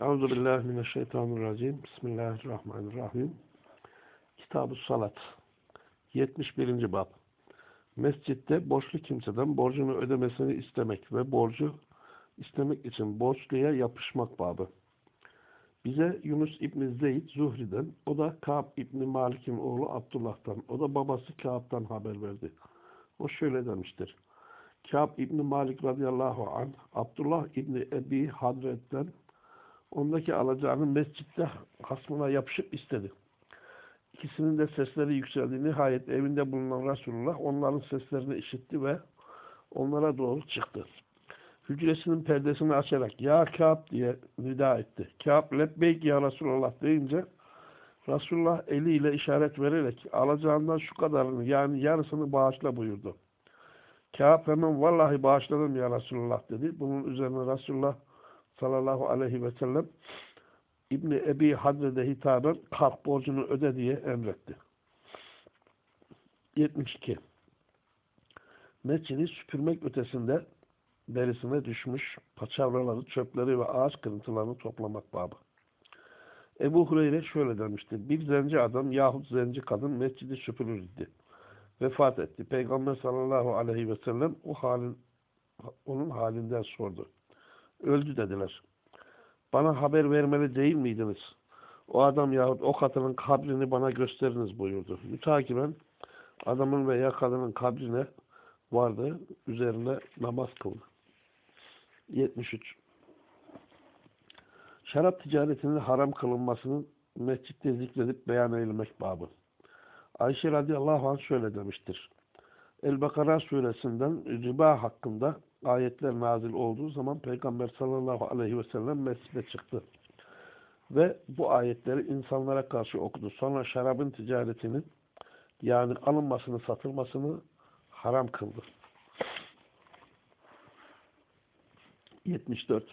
Euzu billahi mineşşeytanirracim. Bismillahirrahmanirrahim. Kitab-ı Salat. 71. bab. Mescitte borçlu kimseden borcunu ödemesini istemek ve borcu istemek için borçluya yapışmak babı. Bize Yunus İbni Zeyd Zuhri'den, o da Ka'b İbni Malik'in oğlu Abdullah'tan, o da babası Ka'b'dan haber verdi. O şöyle demiştir. Ka'b İbni Malik radıyallahu anh, Abdullah İbni Ebi Hadret'ten ondaki alacağını mescitte hasmına yapışıp istedi. İkisinin de sesleri yükseldi. Nihayet evinde bulunan Resulullah onların seslerini işitti ve onlara doğru çıktı. Hücresinin perdesini açarak ya Kâb diye nida etti. Kâb lebbeyk ya Resulullah deyince Resulullah eliyle işaret vererek alacağından şu kadarını yani yarısını bağışla buyurdu. Kâb hemen vallahi bağışladım ya Resulullah dedi. Bunun üzerine Resulullah sallallahu aleyhi ve sellem İbni Ebi Hadre'de hitaben kalk borcunu öde diye emretti. 72. Mescidi süpürmek ötesinde derisine düşmüş paçavraları, çöpleri ve ağaç kırıntılarını toplamak babı. Ebu Hureyre şöyle demişti. Bir zenci adam yahut zenci kadın mescidi süpürürdü. Vefat etti. Peygamber sallallahu aleyhi ve sellem o halin, onun halinden sordu. Öldü dediler. Bana haber vermeli değil miydiniz? O adam yahut o kadının kabrini bana gösteriniz buyurdu. Mütakiben adamın veya kadının kabrine vardı. Üzerine namaz kıldı. 73. Şarap ticaretinin haram kılınmasının mescitte zikredip beyan edilmek babı. Ayşe radıyallahu anh şöyle demiştir. El-Bakara suresinden riba hakkında ayetler nazil olduğu zaman Peygamber sallallahu aleyhi ve sellem mescide çıktı. Ve bu ayetleri insanlara karşı okudu. Sonra şarabın ticaretinin yani alınmasını, satılmasını haram kıldı. 74.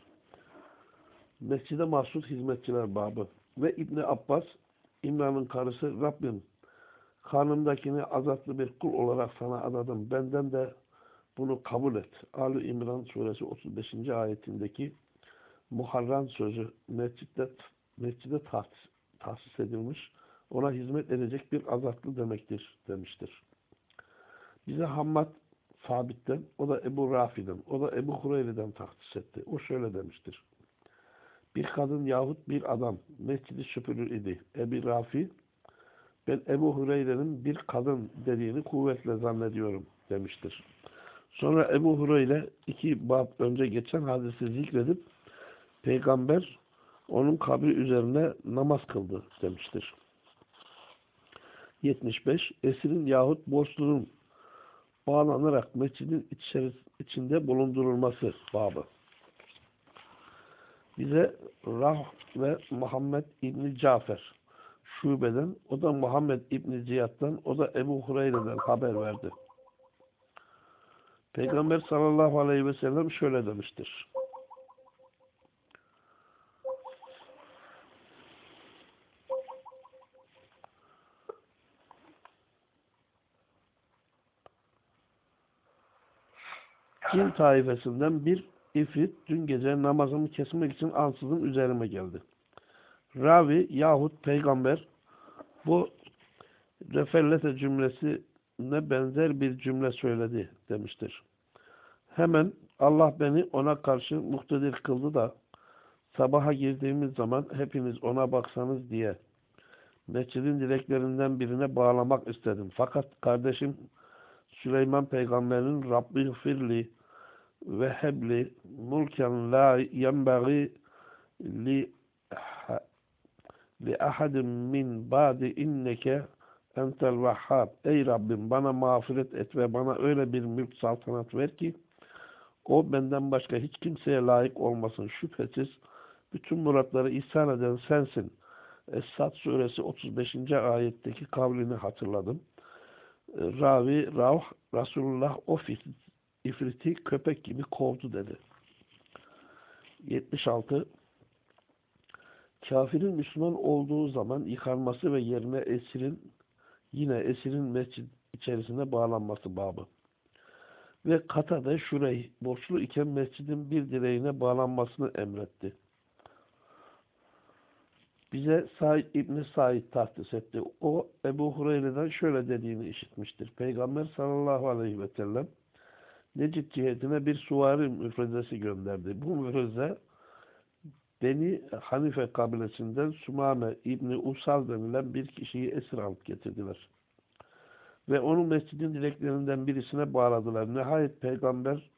Mescide mahsus hizmetçiler babı ve İbni Abbas İmran'ın karısı Rabbim karnımdakini azatlı bir kul olarak sana adadım. Benden de bunu kabul et. Ali İmran suresi 35. ayetindeki Muharran sözü mescitte, mescide tahsis, tahsis edilmiş, ona hizmet edecek bir azatlı demektir demiştir. Bize Hammad Sabit'ten, o da Ebu Rafi'den, o da Ebu Hureyre'den tahsis etti. O şöyle demiştir. Bir kadın yahut bir adam mescidi süpürür idi. Ebu Rafi, ben Ebu Hureyre'nin bir kadın dediğini kuvvetle zannediyorum demiştir. Sonra Ebu Hureyre iki bab önce geçen hadisi zikredip peygamber onun kabri üzerine namaz kıldı demiştir. 75. Esirin yahut borçlunun bağlanarak mescidin içinde bulundurulması babı. Bize Rah ve Muhammed İbni Cafer şubeden, o da Muhammed İbni Ziyad'dan, o da Ebu Hureyre'den haber verdi. Peygamber sallallahu aleyhi ve sellem şöyle demiştir. Cin taifesinden bir ifrit dün gece namazımı kesmek için ansızın üzerime geldi. Ravi yahut peygamber bu refellete cümlesine benzer bir cümle söyledi demiştir. Hemen Allah beni ona karşı muhtedir kıldı da sabaha girdiğimiz zaman hepiniz ona baksanız diye mescidin direklerinden birine bağlamak istedim. Fakat kardeşim Süleyman peygamberin Rabbi firli ve hebli mulken la yenbagi li li ahadin min ba'di inneke entel vahhab. Ey Rabbim bana mağfiret et ve bana öyle bir mülk saltanat ver ki o benden başka hiç kimseye layık olmasın. Şüphesiz bütün muratları ihsan eden sensin. Es-Sad suresi 35. ayetteki kavlini hatırladım. Ravi, Ravh, Resulullah o ifriti köpek gibi kovdu dedi. 76. Kafirin Müslüman olduğu zaman yıkanması ve yerine esirin yine esirin mescid içerisine bağlanması babı. Ve Katade Şurey borçlu iken mescidin bir direğine bağlanmasını emretti. Bize Said İbni Said tahtis etti. O Ebu Hureyre'den şöyle dediğini işitmiştir. Peygamber sallallahu aleyhi ve sellem Necid cihetine bir suvari müfredesi gönderdi. Bu müfreze Beni Hanife kabilesinden Sumame İbni Usal denilen bir kişiyi esir alıp getirdiler. Ve onu mescidin direklerinden birisine bağladılar. Nihayet peygamber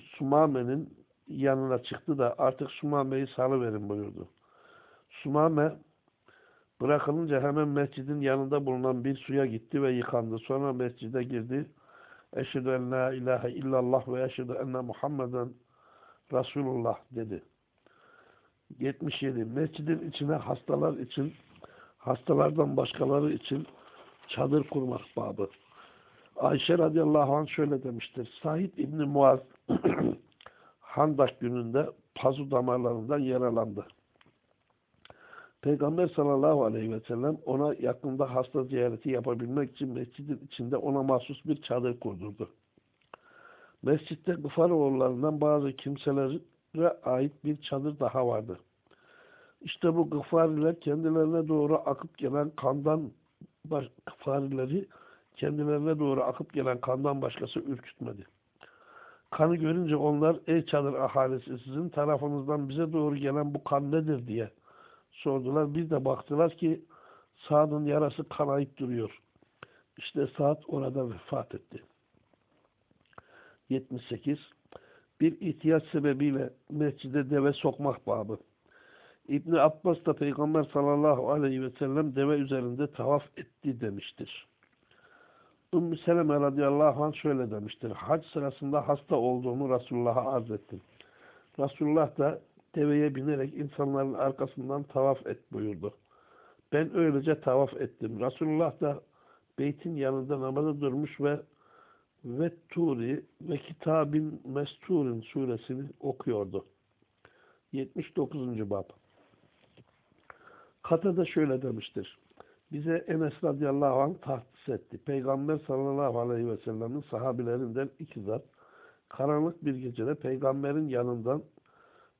Sumame'nin yanına çıktı da artık Sumame'yi salıverin buyurdu. Sumame bırakılınca hemen mescidin yanında bulunan bir suya gitti ve yıkandı. Sonra mescide girdi. Eşhedü en la ilahe illallah ve eşhedü enne Muhammeden Resulullah dedi. 77. Mescidin içine hastalar için, hastalardan başkaları için çadır kurmak babı. Ayşe radıyallahu anh şöyle demiştir. Said İbni Muaz Handak gününde pazu damarlarından yaralandı. Peygamber sallallahu aleyhi ve sellem ona yakında hasta ziyareti yapabilmek için mescidin içinde ona mahsus bir çadır kurdurdu. Mescitte Gıfaroğullarından bazı kimselere ait bir çadır daha vardı. İşte bu Gıfariler kendilerine doğru akıp gelen kandan baş, Gıfarileri kendilerine doğru akıp gelen kandan başkası ürkütmedi. Kanı görünce onlar ey çadır ahalisi sizin tarafınızdan bize doğru gelen bu kan nedir diye sordular. Bir de baktılar ki Sa'd'ın yarası kanayıp duruyor. İşte Sa'd orada vefat etti. 78. Bir ihtiyaç sebebiyle mescide deve sokmak babı. İbni Abbas da Peygamber sallallahu aleyhi ve sellem deve üzerinde tavaf etti demiştir. Ümmü Seleme radıyallahu anh şöyle demiştir. Hac sırasında hasta olduğunu Resulullah'a arz ettim. Resulullah da deveye binerek insanların arkasından tavaf et buyurdu. Ben öylece tavaf ettim. Resulullah da beytin yanında namaza durmuş ve ve Turi ve Kitabin Mestur'un suresini okuyordu. 79. bab. Katada şöyle demiştir. Bize Enes radıyallahu anh tahsis etti. Peygamber sallallahu aleyhi ve sellemin sahabilerinden iki zat karanlık bir gecede peygamberin yanından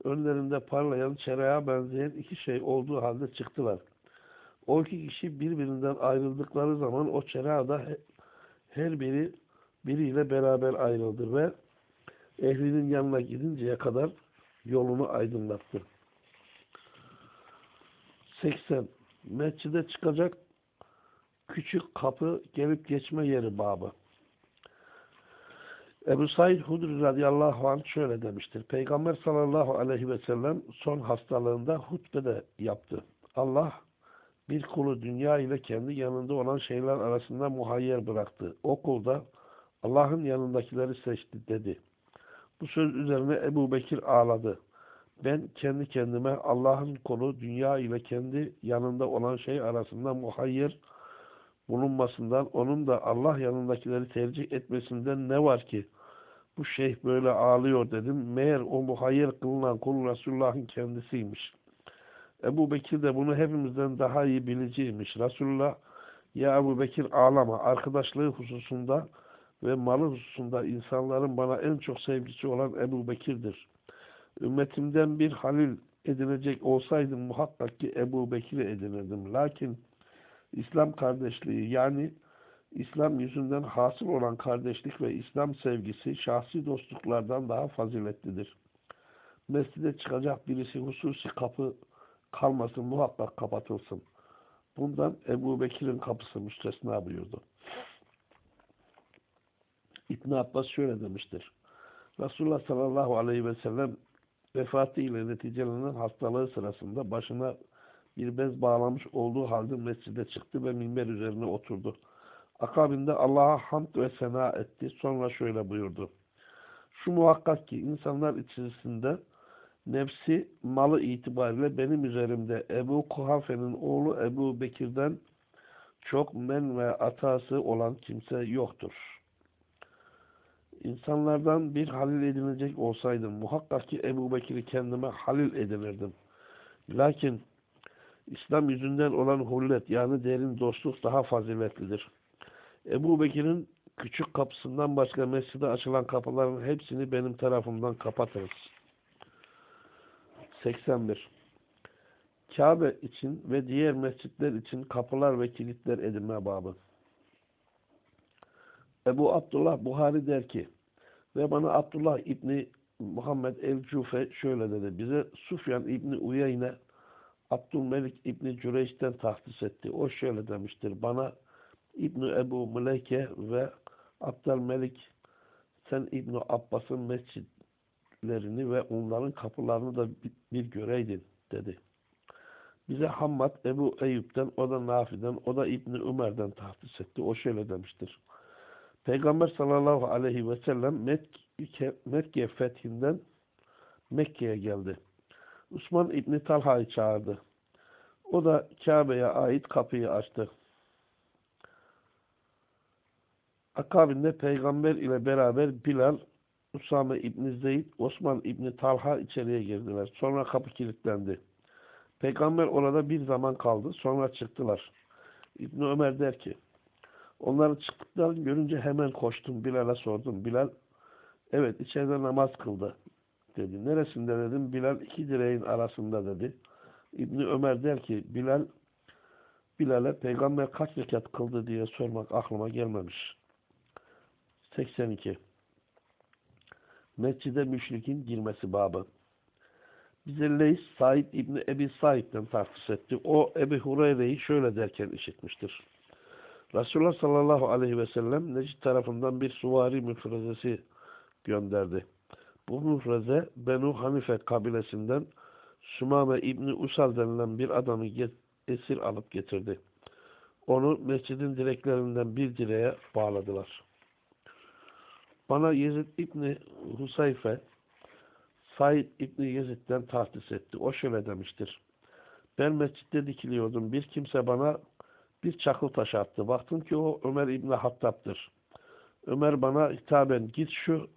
önlerinde parlayan çereğe benzeyen iki şey olduğu halde çıktılar. O iki kişi birbirinden ayrıldıkları zaman o çereğada her biri biriyle beraber ayrıldı ve ehlinin yanına gidinceye kadar yolunu aydınlattı. 80. Mescide çıkacak küçük kapı gelip geçme yeri babı. Ebu Said Hudri radıyallahu anh şöyle demiştir. Peygamber sallallahu aleyhi ve sellem son hastalığında hutbede yaptı. Allah bir kulu dünya ile kendi yanında olan şeyler arasında muhayyer bıraktı. O kulda Allah'ın yanındakileri seçti dedi. Bu söz üzerine Ebu Bekir ağladı. Ben kendi kendime Allah'ın kulu dünya ile kendi yanında olan şey arasında muhayyer bulunmasından, onun da Allah yanındakileri tercih etmesinden ne var ki? Bu şeyh böyle ağlıyor dedim. Meğer o muhayyer kılınan kul Resulullah'ın kendisiymiş. Ebu Bekir de bunu hepimizden daha iyi biliciymiş. Resulullah, ya Ebu Bekir ağlama. Arkadaşlığı hususunda ve malı hususunda insanların bana en çok sevgisi olan Ebu Bekir'dir. Ümmetimden bir halil edinecek olsaydım muhakkak ki Ebu Bekir'i edinirdim. Lakin İslam kardeşliği yani İslam yüzünden hasıl olan kardeşlik ve İslam sevgisi şahsi dostluklardan daha faziletlidir. Mescide çıkacak birisi hususi kapı kalmasın muhakkak kapatılsın. Bundan Ebu Bekir'in kapısı müstesna buyurdu. İbn Abbas şöyle demiştir. Resulullah sallallahu aleyhi ve sellem vefatı ile neticelenen hastalığı sırasında başına bir bez bağlamış olduğu halde mescide çıktı ve minber üzerine oturdu. Akabinde Allah'a hamd ve sena etti. Sonra şöyle buyurdu. Şu muhakkak ki insanlar içerisinde nefsi malı itibariyle benim üzerimde Ebu Kuhafe'nin oğlu Ebu Bekir'den çok men ve atası olan kimse yoktur. İnsanlardan bir halil edinecek olsaydım muhakkak ki Ebu Bekir'i kendime halil edinirdim. Lakin İslam yüzünden olan hullet yani derin dostluk daha faziletlidir. Ebu Bekir'in küçük kapısından başka mescide açılan kapıların hepsini benim tarafımdan kapatırız. 81. Kabe için ve diğer mescitler için kapılar ve kilitler edinme babı. Ebu Abdullah Buhari der ki ve bana Abdullah İbni Muhammed el-Cufe şöyle dedi. Bize Sufyan İbni Uyeyne Abdülmelik İbni Cüreyş'ten tahsis etti. O şöyle demiştir. Bana İbni Ebu Müleyke ve Abdülmelik sen İbni Abbas'ın mescitlerini ve onların kapılarını da bir göreydin dedi. Bize Hammad Ebu Eyüp'ten, o da Nafi'den, o da İbni Ömer'den tahsis etti. O şöyle demiştir. Peygamber sallallahu aleyhi ve sellem Mekke, Mekke fethinden Mekke'ye geldi. Osman İbni Talha'yı çağırdı. O da Kabe'ye ait kapıyı açtı. Akabinde peygamber ile beraber Bilal, Usame İbni Zeyd, Osman İbni Talha içeriye girdiler. Sonra kapı kilitlendi. Peygamber orada bir zaman kaldı. Sonra çıktılar. İbni Ömer der ki, onları çıktıklarını görünce hemen koştum. Bilal'e sordum. Bilal, evet içeride namaz kıldı dedi. Neresinde dedim. Bilal iki direğin arasında dedi. İbni Ömer der ki, Bilal, Bilal'e peygamber kaç rekat kıldı diye sormak aklıma gelmemiş. 82 Mescide müşrikin girmesi babı. Bize Leys Said İbni Ebi Said'den tahsis etti. O Ebi Hureyre'yi şöyle derken işitmiştir. Resulullah sallallahu aleyhi ve sellem Necid tarafından bir suvari müfrezesi gönderdi. Bu müfreze Benu Hanife kabilesinden Sümame İbni Usal denilen bir adamı esir alıp getirdi. Onu mescidin direklerinden bir direğe bağladılar. Bana Yezid İbni Husayfe Said İbni Yezid'den tahtis etti. O şöyle demiştir. Ben mescitte dikiliyordum. Bir kimse bana bir çakıl taş attı. Baktım ki o Ömer İbni Hattab'dır. Ömer bana hitaben git şu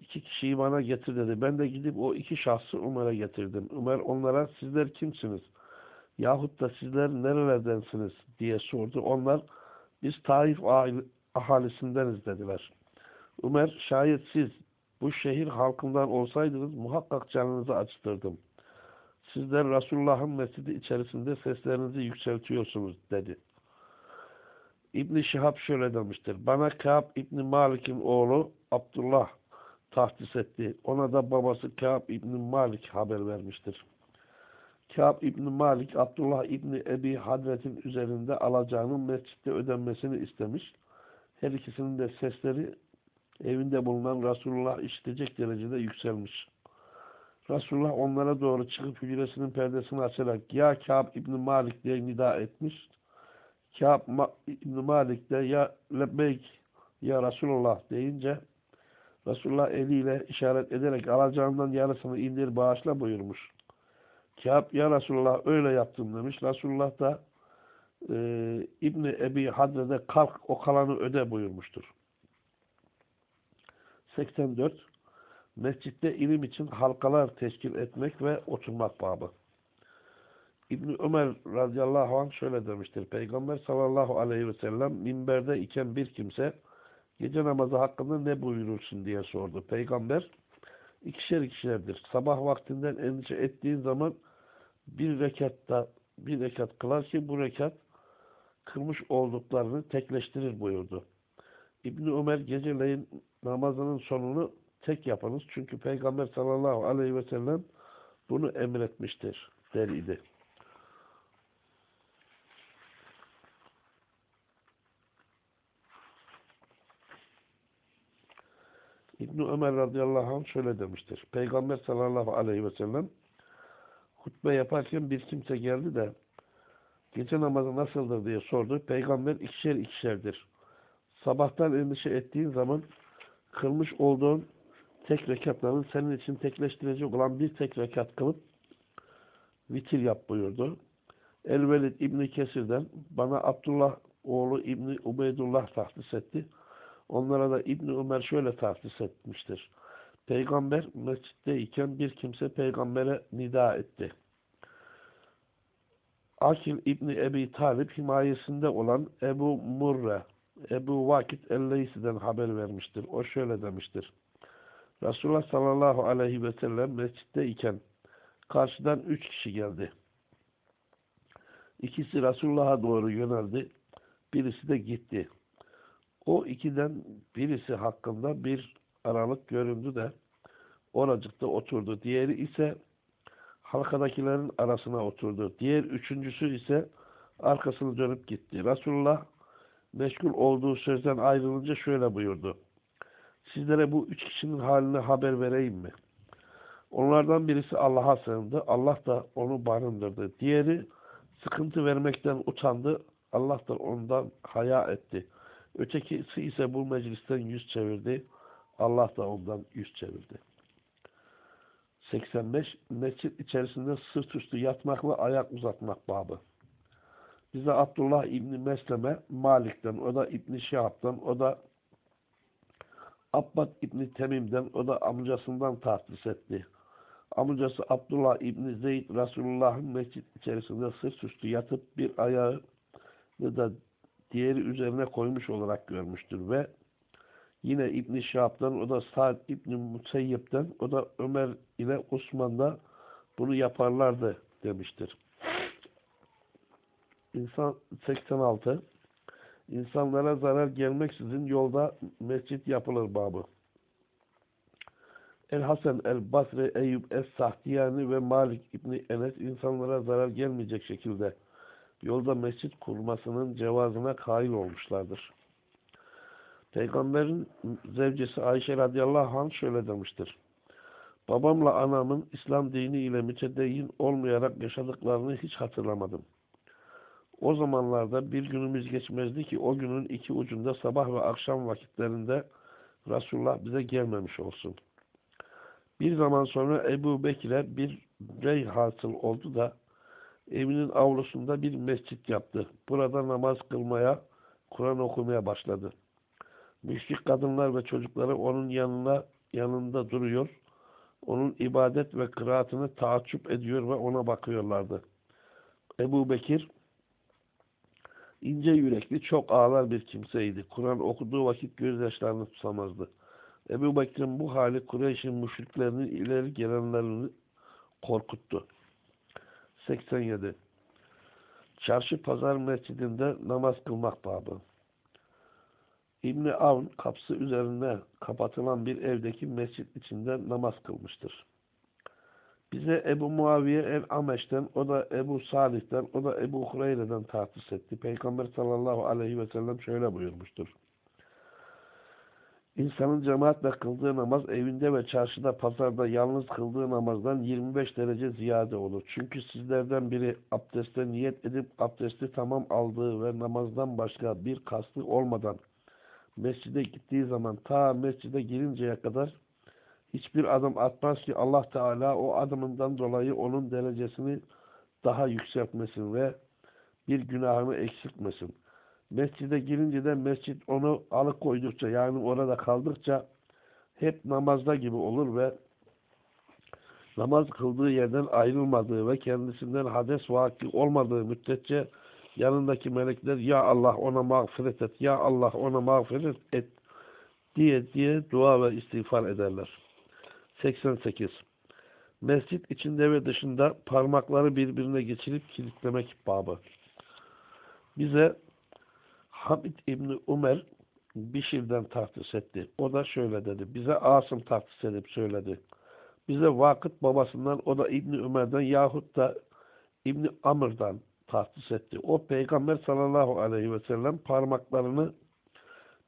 iki kişiyi bana getir dedi. Ben de gidip o iki şahsı Ömer'e getirdim. Ömer onlara sizler kimsiniz? Yahut da sizler nerelerdensiniz diye sordu. Onlar biz Taif ahalisindeniz dediler. Ömer şayet siz bu şehir halkından olsaydınız muhakkak canınızı acıtırdım. Sizler Resulullah'ın mescidi içerisinde seslerinizi yükseltiyorsunuz dedi. İbni Şihab şöyle demiştir. Bana Kâb İbni Malik'in oğlu Abdullah tahsis etti. Ona da babası Kâb İbni Malik haber vermiştir. Kâb İbni Malik, Abdullah İbni Ebi Hadret'in üzerinde alacağının mescitte ödenmesini istemiş. Her ikisinin de sesleri evinde bulunan Resulullah işitecek derecede yükselmiş. Resulullah onlara doğru çıkıp hücresinin perdesini açarak ya Kâb İbni Malik diye nida etmiş. Kâb İbni Malik de ya lebbeyk ya Resulullah deyince Resulullah eliyle işaret ederek alacağından yarısını indir bağışla buyurmuş. Kâb ya Resulullah öyle yaptım demiş. Resulullah da e, İbni Ebi Hadre'de kalk o kalanı öde buyurmuştur. 84 Mescitte ilim için halkalar teşkil etmek ve oturmak babı. İbni Ömer radıyallahu anh şöyle demiştir. Peygamber sallallahu aleyhi ve sellem minberde iken bir kimse gece namazı hakkında ne buyurursun diye sordu. Peygamber ikişer ikişerdir. Sabah vaktinden endişe ettiğin zaman bir rekatta bir rekat kılar ki bu rekat kırmış olduklarını tekleştirir buyurdu. İbni Ömer geceleyin namazının sonunu tek yapınız. Çünkü Peygamber sallallahu aleyhi ve sellem bunu emretmiştir der idi. İbn Ömer radıyallahu anh şöyle demiştir. Peygamber sallallahu aleyhi ve sellem hutbe yaparken bir kimse geldi de gece namazı nasıldır diye sordu. Peygamber ikişer ikişerdir. Sabahtan endişe ettiğin zaman kılmış olduğun tek rekatların senin için tekleştirecek olan bir tek rekat kılıp vitir yap buyurdu. Elvelid İbni Kesir'den bana Abdullah oğlu İbni Ubeydullah tahsis etti. Onlara da İbni Ömer şöyle tahsis etmiştir. Peygamber mescitteyken bir kimse peygambere nida etti. Akil İbni Ebi Talip himayesinde olan Ebu Murre Ebu Vakit Elleysi'den haber vermiştir. O şöyle demiştir. Resulullah sallallahu aleyhi ve sellem mescitte iken karşıdan üç kişi geldi. İkisi Resulullah'a doğru yöneldi. Birisi de gitti. O ikiden birisi hakkında bir aralık göründü de oracıkta oturdu. Diğeri ise halkadakilerin arasına oturdu. Diğer üçüncüsü ise arkasını dönüp gitti. Resulullah meşgul olduğu sözden ayrılınca şöyle buyurdu. Sizlere bu üç kişinin halini haber vereyim mi? Onlardan birisi Allah'a sığındı. Allah da onu barındırdı. Diğeri sıkıntı vermekten utandı. Allah da ondan haya etti. Ötekisi ise bu meclisten yüz çevirdi. Allah da ondan yüz çevirdi. 85. Mescit içerisinde sırt üstü yatmakla ayak uzatmak babı. Bize Abdullah İbni Mesleme Malik'ten, o da İbni Şihab'dan, o da Abbad İbni Temim'den, o da amcasından tahsis etti. Amcası Abdullah İbni Zeyd Resulullah'ın mescit içerisinde sırt üstü yatıp bir ayağı da diğeri üzerine koymuş olarak görmüştür ve yine İbn Şahab'dan o da Sa'd İbn Musayyep'ten o da Ömer ile Osman'da bunu yaparlardı demiştir. İnsan 86 İnsanlara zarar gelmeksizin yolda mescit yapılır babı. El Hasan el Basri Eyüp es Sahtiyani ve Malik İbni Enes insanlara zarar gelmeyecek şekilde yolda mescit kurmasının cevazına kail olmuşlardır. Peygamberin zevcesi Ayşe radıyallahu anh şöyle demiştir. Babamla anamın İslam dini ile mütedeyyin olmayarak yaşadıklarını hiç hatırlamadım. O zamanlarda bir günümüz geçmezdi ki o günün iki ucunda sabah ve akşam vakitlerinde Resulullah bize gelmemiş olsun. Bir zaman sonra Ebu Bekir'e bir rey hasıl oldu da evinin avlusunda bir mescit yaptı. Burada namaz kılmaya, Kur'an okumaya başladı. Müşrik kadınlar ve çocukları onun yanına yanında duruyor. Onun ibadet ve kıraatını taaccüp ediyor ve ona bakıyorlardı. Ebu Bekir ince yürekli, çok ağlar bir kimseydi. Kur'an okuduğu vakit gözyaşlarını tutamazdı. Ebu Bekir'in bu hali Kureyş'in müşriklerinin ileri gelenlerini korkuttu. 87. Çarşı pazar mescidinde namaz kılmak babı. İbni Avn kapısı üzerine kapatılan bir evdeki mescit içinde namaz kılmıştır. Bize Ebu Muaviye el-Ameş'ten, o da Ebu Salih'ten, o da Ebu Hureyre'den tahsis etti. Peygamber sallallahu aleyhi ve sellem şöyle buyurmuştur. İnsanın cemaatle kıldığı namaz evinde ve çarşıda, pazarda yalnız kıldığı namazdan 25 derece ziyade olur. Çünkü sizlerden biri abdeste niyet edip abdesti tamam aldığı ve namazdan başka bir kastı olmadan mescide gittiği zaman ta mescide girinceye kadar hiçbir adım atmaz ki Allah Teala o adımından dolayı onun derecesini daha yükseltmesin ve bir günahını eksiltmesin. Mescide girince de mescit onu alıkoydukça yani orada kaldıkça hep namazda gibi olur ve namaz kıldığı yerden ayrılmadığı ve kendisinden hades vaki olmadığı müddetçe yanındaki melekler ya Allah ona mağfiret et, ya Allah ona mağfiret et diye diye dua ve istiğfar ederler. 88. Mescit içinde ve dışında parmakları birbirine geçirip kilitlemek babı. Bize Hamid İbni Umer Bişir'den tahsis etti. O da şöyle dedi. Bize Asım tahsis edip söyledi. Bize Vakıt babasından o da İbni Ömer'den yahut da İbni Amr'dan tahsis etti. O peygamber sallallahu aleyhi ve sellem parmaklarını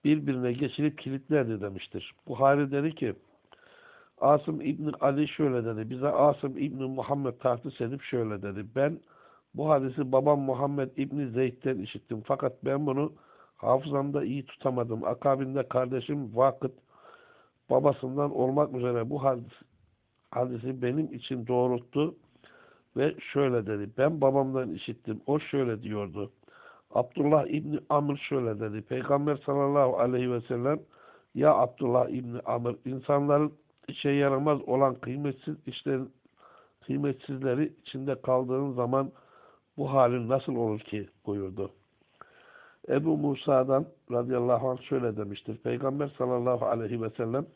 birbirine geçirip kilitlerdi demiştir. Buhari dedi ki Asım İbni Ali şöyle dedi. Bize Asım İbni Muhammed tahsis edip şöyle dedi. Ben bu hadisi babam Muhammed İbni Zeyd'den işittim. Fakat ben bunu hafızamda iyi tutamadım. Akabinde kardeşim Vakıt babasından olmak üzere bu hadis, hadisi benim için doğrulttu ve şöyle dedi. Ben babamdan işittim. O şöyle diyordu. Abdullah İbni Amr şöyle dedi. Peygamber sallallahu aleyhi ve sellem ya Abdullah İbni Amr insanların işe yaramaz olan kıymetsiz işlerin kıymetsizleri içinde kaldığın zaman bu halin nasıl olur ki buyurdu. Ebu Musa'dan radıyallahu anh şöyle demiştir. Peygamber sallallahu aleyhi ve sellem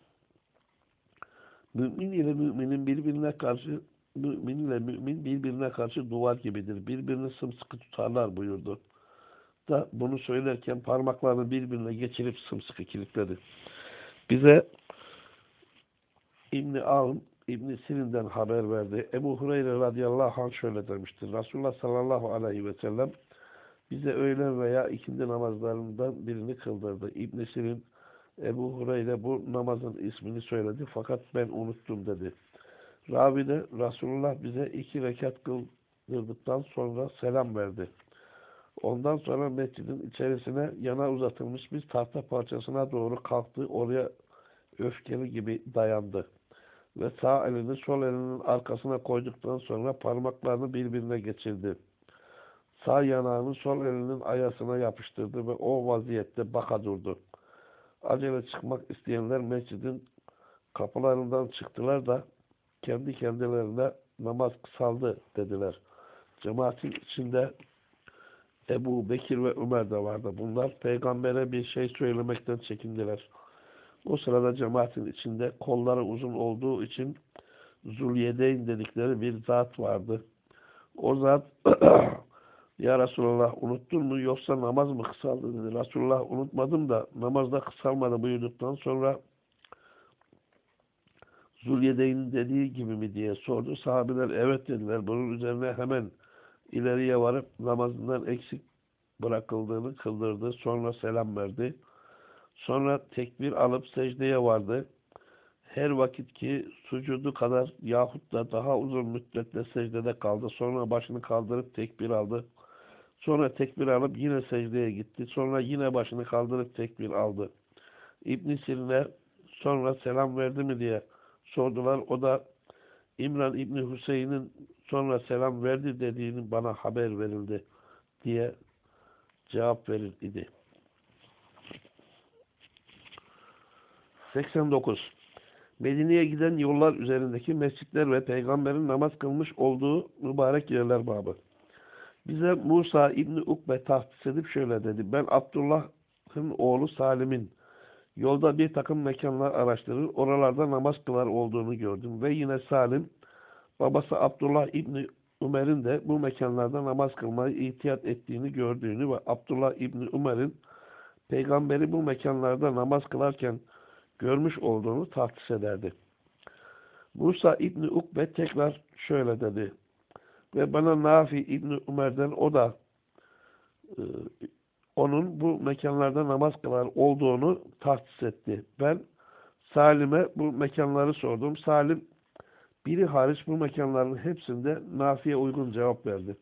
mümin ile müminin birbirine karşı müminle mümin birbirine karşı duvar gibidir. Birbirini sımsıkı tutarlar buyurdu. Da bunu söylerken parmaklarını birbirine geçirip sımsıkı kilitledi. Bize İbni Avn İbni Sirin'den haber verdi. Ebu Hureyre radıyallahu anh şöyle demiştir. Resulullah sallallahu aleyhi ve sellem bize öğlen veya ikindi namazlarından birini kıldırdı. İbn Sirin Ebu Hureyre bu namazın ismini söyledi fakat ben unuttum dedi. Ravi de Resulullah bize iki rekat kıldırdıktan sonra selam verdi. Ondan sonra mescidin içerisine yana uzatılmış bir tahta parçasına doğru kalktı. Oraya öfkeli gibi dayandı. Ve sağ elini sol elinin arkasına koyduktan sonra parmaklarını birbirine geçirdi. Sağ yanağını sol elinin ayasına yapıştırdı ve o vaziyette baka durdu. Acele çıkmak isteyenler mescidin kapılarından çıktılar da kendi kendilerine namaz kısaldı dediler. Cemaatin içinde Ebu Bekir ve Ömer de vardı. Bunlar peygambere bir şey söylemekten çekindiler. O sırada cemaatin içinde kolları uzun olduğu için Zulyedeyn dedikleri bir zat vardı. O zat Ya Resulallah unuttun mu yoksa namaz mı kısaldı dedi. Resulullah unutmadım da namazda kısalmadı buyurduktan sonra Zulyedeyn'in dediği gibi mi diye sordu. Sahabeler evet dediler. Bunun üzerine hemen ileriye varıp namazından eksik bırakıldığını kıldırdı. Sonra selam verdi. Sonra tekbir alıp secdeye vardı. Her vakit ki sucudu kadar yahut da daha uzun müddetle secdede kaldı. Sonra başını kaldırıp tekbir aldı. Sonra tekbir alıp yine secdeye gitti. Sonra yine başını kaldırıp tekbir aldı. İbn Sirin'e sonra selam verdi mi diye sordular. O da İmran İbni Hüseyin'in sonra selam verdi dediğini bana haber verildi diye cevap verir idi. 89. Medine'ye giden yollar üzerindeki mescitler ve peygamberin namaz kılmış olduğu mübarek yerler babı. Bize Musa İbni Ukbe tahsis edip şöyle dedi. Ben Abdullah'ın oğlu Salim'in yolda bir takım mekanlar araştırır, oralarda namaz kılar olduğunu gördüm. Ve yine Salim, babası Abdullah İbni Ömer'in de bu mekanlarda namaz kılmayı ihtiyat ettiğini gördüğünü ve Abdullah İbni Ömer'in peygamberi bu mekanlarda namaz kılarken görmüş olduğunu tahsis ederdi. Musa İbni Ukbe tekrar şöyle dedi. Ve bana Nafi İbni Ömer'den o da e, onun bu mekanlarda namaz kılar olduğunu tahsis etti. Ben Salim'e bu mekanları sordum. Salim biri hariç bu mekanların hepsinde Nafi'ye uygun cevap verdi.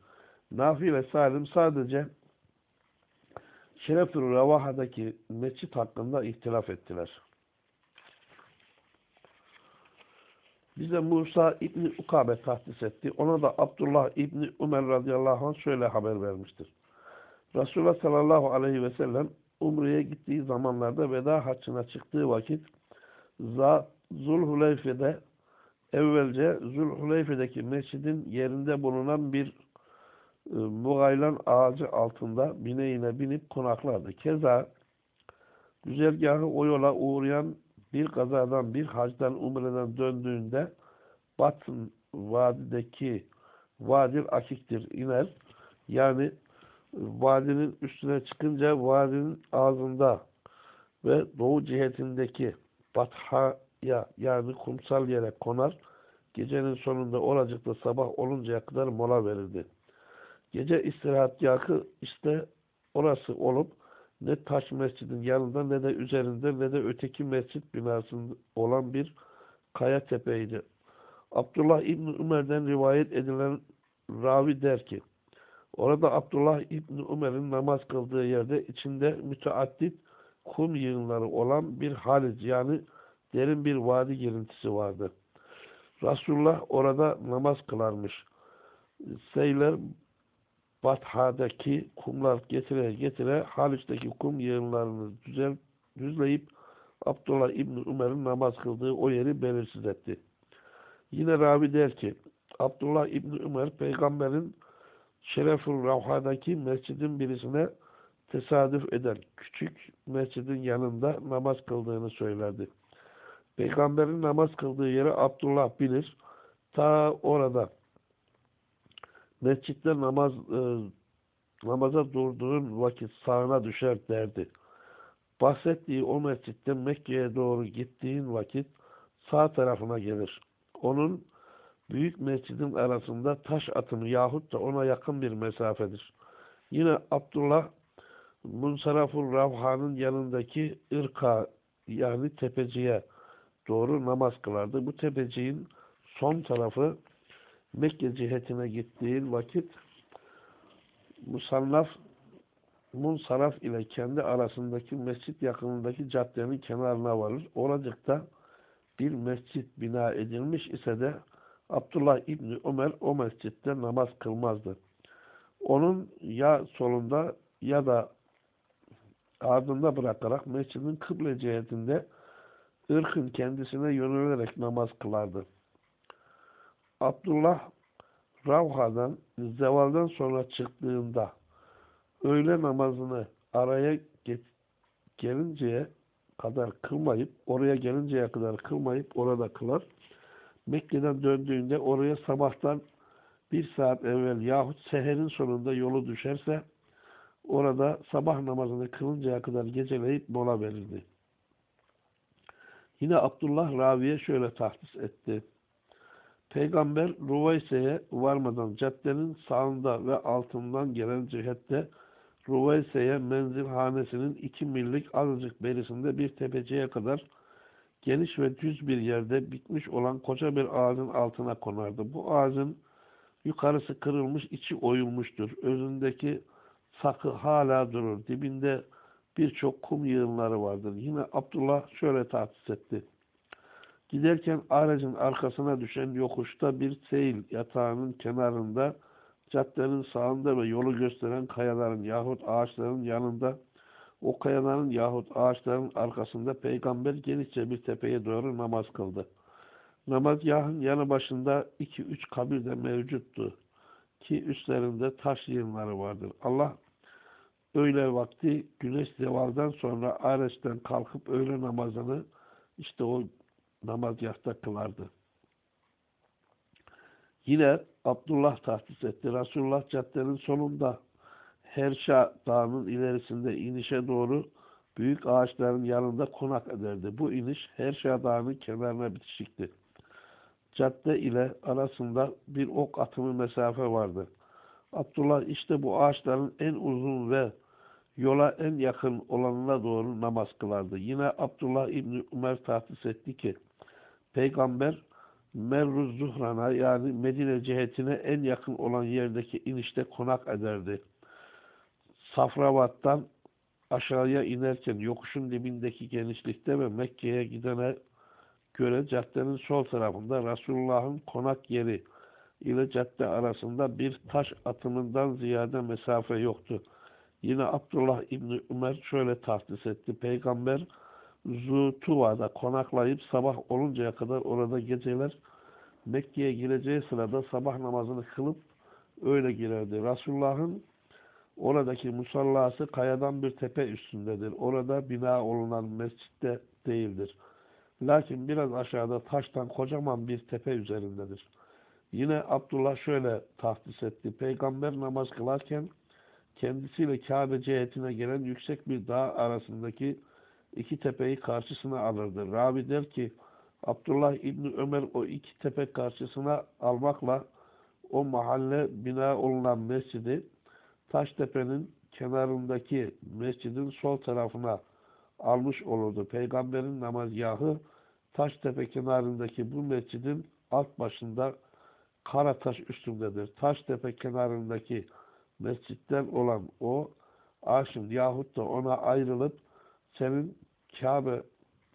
Nafi ve Salim sadece Şeref-ül Ravaha'daki mescit hakkında ihtilaf ettiler. Bize Musa İbni Ukabe tahsis etti. Ona da Abdullah İbni Ömer radıyallahu anh şöyle haber vermiştir. Resulullah sallallahu aleyhi ve sellem Umre'ye gittiği zamanlarda veda haccına çıktığı vakit Zulhuleyfe'de evvelce Zulhuleyfe'deki mescidin yerinde bulunan bir e, mugaylan ağacı altında bineğine binip konaklardı. Keza güzergahı o yola uğrayan bir kazadan, bir hacdan, umreden döndüğünde Batın vadideki Vadil Akik'tir iner. Yani vadinin üstüne çıkınca vadinin ağzında ve doğu cihetindeki Batha'ya yani kumsal yere konar. Gecenin sonunda oracıkta sabah oluncaya kadar mola verirdi. Gece istirahatgahı işte orası olup ne taş mescidin yanında ne de üzerinde ne de öteki mescit binasında olan bir kaya tepeydi. Abdullah İbni Ömer'den rivayet edilen ravi der ki orada Abdullah İbni Ömer'in namaz kıldığı yerde içinde müteaddit kum yığınları olan bir halic yani derin bir vadi girintisi vardı. Resulullah orada namaz kılarmış. Seyler Batha'daki kumlar getire getire Haliç'teki kum yığınlarını düzel, düzleyip Abdullah İbni Ömer'in namaz kıldığı o yeri belirsiz etti. Yine Rabi der ki Abdullah İbni Ömer peygamberin Şereful Ravha'daki mescidin birisine tesadüf eden küçük mescidin yanında namaz kıldığını söylerdi. Peygamberin namaz kıldığı yere Abdullah bilir. ta orada mescitte namaz e, namaza durduğun vakit sağına düşer derdi. Bahsettiği o mescitten Mekke'ye doğru gittiğin vakit sağ tarafına gelir. Onun büyük mescidin arasında taş atımı yahut da ona yakın bir mesafedir. Yine Abdullah Munsaraful Ravha'nın yanındaki ırka yani tepeciye doğru namaz kılardı. Bu tepeciğin son tarafı Mekke cihetine gittiğin vakit musannaf munsaraf ile kendi arasındaki mescit yakınındaki caddenin kenarına varır. Oracıkta bir mescit bina edilmiş ise de Abdullah İbni Ömer o mescitte namaz kılmazdı. Onun ya solunda ya da ardında bırakarak mescidin kıble cihetinde ırkın kendisine yönelerek namaz kılardı. Abdullah Ravha'dan zevalden sonra çıktığında öğle namazını araya gelinceye kadar kılmayıp oraya gelinceye kadar kılmayıp orada kılar. Mekke'den döndüğünde oraya sabahtan bir saat evvel yahut seherin sonunda yolu düşerse orada sabah namazını kılıncaya kadar geceleyip mola verirdi. Yine Abdullah Ravi'ye şöyle tahsis etti. Peygamber Ruveyse'ye varmadan caddenin sağında ve altından gelen cihette Ruveyse'ye menzilhanesinin iki millik azıcık berisinde bir tepeciye kadar geniş ve düz bir yerde bitmiş olan koca bir ağacın altına konardı. Bu ağacın yukarısı kırılmış, içi oyulmuştur. Özündeki sakı hala durur. Dibinde birçok kum yığınları vardır. Yine Abdullah şöyle tahsis etti. Giderken aracın arkasına düşen yokuşta bir seyil yatağının kenarında caddenin sağında ve yolu gösteren kayaların yahut ağaçların yanında o kayaların yahut ağaçların arkasında peygamber genişçe bir tepeye doğru namaz kıldı. Namazgahın yanı başında iki üç kabir de mevcuttu ki üstlerinde taş yığınları vardır. Allah öğle vakti güneş zevaldan sonra Areç'ten kalkıp öğle namazını işte o namazgahta kılardı. Yine Abdullah tahsis etti. Resulullah caddenin sonunda Herşa dağının ilerisinde inişe doğru büyük ağaçların yanında konak ederdi. Bu iniş Herşa dağının kenarına bitişikti. Cadde ile arasında bir ok atımı mesafe vardı. Abdullah işte bu ağaçların en uzun ve yola en yakın olanına doğru namaz kılardı. Yine Abdullah İbni Ömer tahsis etti ki Peygamber Merruz Zuhran'a yani Medine cihetine en yakın olan yerdeki inişte konak ederdi. Safravat'tan aşağıya inerken yokuşun dibindeki genişlikte ve Mekke'ye gidene göre caddenin sol tarafında Resulullah'ın konak yeri ile cadde arasında bir taş atımından ziyade mesafe yoktu. Yine Abdullah İbni Ömer şöyle tahsis etti. Peygamber Zutuva'da konaklayıp sabah oluncaya kadar orada geceler Mekke'ye gireceği sırada sabah namazını kılıp öyle girerdi. Resulullah'ın oradaki musallası kayadan bir tepe üstündedir. Orada bina olunan mescitte değildir. Lakin biraz aşağıda taştan kocaman bir tepe üzerindedir. Yine Abdullah şöyle tahsis etti. Peygamber namaz kılarken kendisiyle Kabe cihetine gelen yüksek bir dağ arasındaki iki tepeyi karşısına alırdı. Rabi der ki Abdullah İbni Ömer o iki tepe karşısına almakla o mahalle bina olunan mescidi Taştepe'nin kenarındaki mescidin sol tarafına almış olurdu. Peygamberin namazgahı Taştepe kenarındaki bu mescidin alt başında kara taş üstündedir. Taştepe kenarındaki mescitten olan o aşın yahut da ona ayrılıp senin Kabe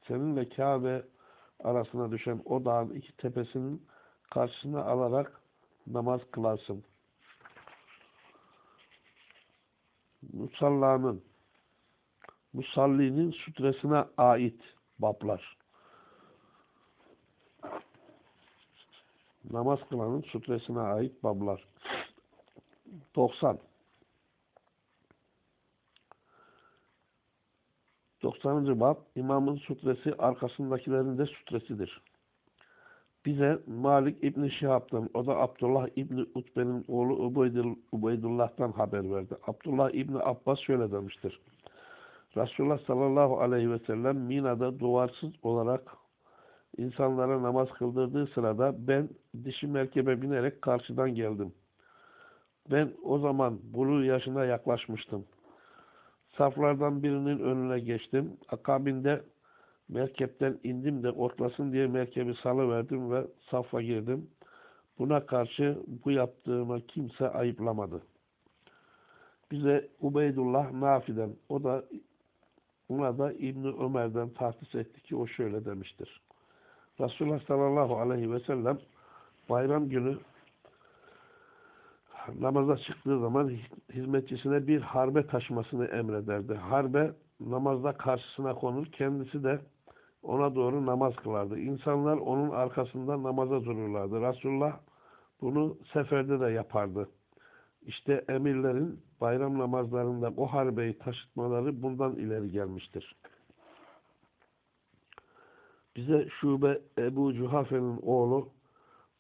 seninle Kabe arasına düşen o dağın iki tepesinin karşısına alarak namaz kılarsın. Musallanın musallinin sütresine ait bablar. Namaz kılanın sütresine ait bablar. 90 90. bab imamın sutresi arkasındakilerin de sutresidir. Bize Malik İbni Şihab'dan, o da Abdullah İbni Utbe'nin oğlu Ubeydul, Ubeydullah'tan haber verdi. Abdullah İbni Abbas şöyle demiştir. Resulullah sallallahu aleyhi ve sellem Mina'da duvarsız olarak insanlara namaz kıldırdığı sırada ben dişi merkebe binerek karşıdan geldim. Ben o zaman buluğ yaşına yaklaşmıştım. Saflardan birinin önüne geçtim. Akabinde merkepten indim de ortlasın diye merkebi salıverdim ve safa girdim. Buna karşı bu yaptığıma kimse ayıplamadı. Bize Ubeydullah Nafi'den, o da ona da İbni Ömer'den tahsis etti ki o şöyle demiştir. Resulullah sallallahu aleyhi ve sellem bayram günü namaza çıktığı zaman hizmetçisine bir harbe taşımasını emrederdi. Harbe namazda karşısına konur. Kendisi de ona doğru namaz kılardı. İnsanlar onun arkasında namaza dururlardı. Resulullah bunu seferde de yapardı. İşte emirlerin bayram namazlarında o harbeyi taşıtmaları bundan ileri gelmiştir. Bize şube Ebu Cuhafe'nin oğlu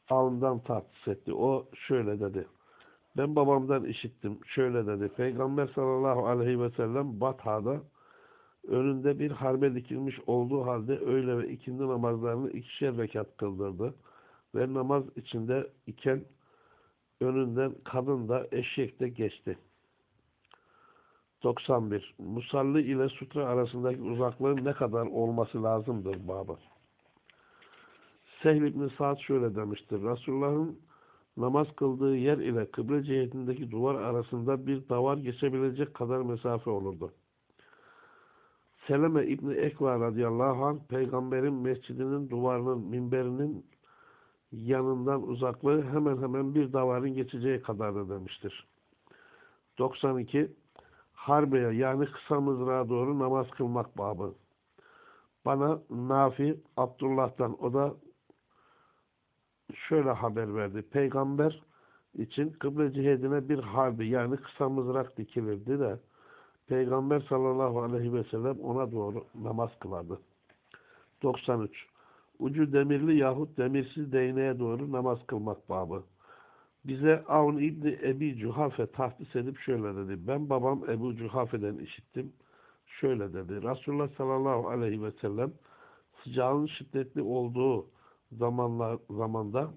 alından tahsis etti. O şöyle dedi. Ben babamdan işittim. Şöyle dedi. Peygamber sallallahu aleyhi ve sellem Batha'da önünde bir harbe dikilmiş olduğu halde öğle ve ikindi namazlarını ikişer rekat kıldırdı. Ve namaz içinde iken önünden kadın da eşek de geçti. 91. Musalli ile sutra arasındaki uzaklığın ne kadar olması lazımdır babı. Sehl ibn Sa'd şöyle demiştir. Resulullah'ın namaz kıldığı yer ile kıble cihetindeki duvar arasında bir davar geçebilecek kadar mesafe olurdu. Seleme İbni Ekva radıyallahu anh peygamberin mescidinin duvarının minberinin yanından uzaklığı hemen hemen bir davarın geçeceği kadardı demiştir. 92 Harbe'ye yani kısa mızrağa doğru namaz kılmak babı. Bana Nafi Abdullah'tan o da şöyle haber verdi. Peygamber için kıble cihedine bir harbi yani kısa mızrak dikilirdi de Peygamber sallallahu aleyhi ve sellem ona doğru namaz kılardı. 93. Ucu demirli yahut demirsiz değneğe doğru namaz kılmak babı. Bize Avn İbni Ebi Cuhafe tahsis edip şöyle dedi. Ben babam Ebu Cuhafe'den işittim. Şöyle dedi. Resulullah sallallahu aleyhi ve sellem sıcağın şiddetli olduğu zamanlar, zamanda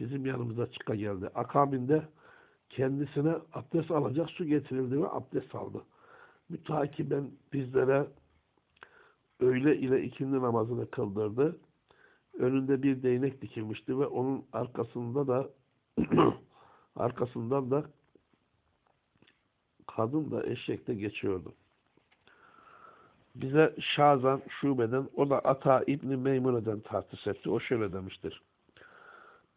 bizim yanımıza çıka geldi. Akabinde kendisine abdest alacak su getirildi ve abdest aldı. Mütakiben bizlere öğle ile ikindi namazını kıldırdı. Önünde bir değnek dikilmişti ve onun arkasında da arkasından da kadın da eşekte geçiyordu. Bize Şazan şubeden, o da Ata İbni Meymune'den tartış etti. O şöyle demiştir.